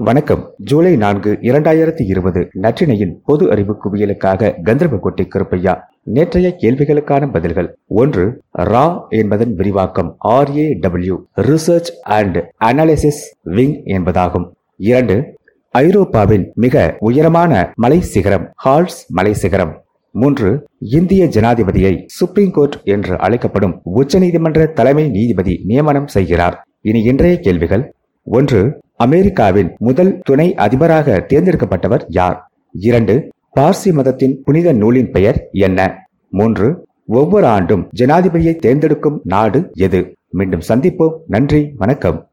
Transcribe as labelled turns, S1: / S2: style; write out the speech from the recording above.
S1: வணக்கம். ஜூலை நான்கு இரண்டாயிரத்தி இருபது நற்றினையின் பொது அறிவு குவியலுக்காக கந்தர்வகோட்டை கருப்பையா நேற்றைய கேள்விகளுக்கான பதில்கள். ஒன்று ரா என்பதன் விரிவாக்கம் R A W research and analysis wing என்பதாகும். இரண்டு ஐரோப்பாவின் மிக உயரமான மலை சிகரம் ஹால்ஸ் மலை சிகரம். மூன்று இந்திய ஜனாதிபதியை சுப்ரீம் கோர்ட் என்று அழைக்கப்படும் உச்சநீதிமன்ற தலைமை நீதிபதி நியமனம் செய்கிறார். இனி இன்றைய கேள்விகள். ஒன்று அமெரிக்காவின் முதல் துணை அதிபராக தேர்ந்தெடுக்கப்பட்டவர் யார்? இரண்டு பார்சி மதத்தின் புனித நூலின் பெயர் என்ன? மூன்று ஒவ்வொரு ஆண்டும் ஜனாதிபதியை தேர்ந்தெடுக்கும் நாடு எது? மீண்டும் சந்திப்போம். நன்றி வணக்கம்.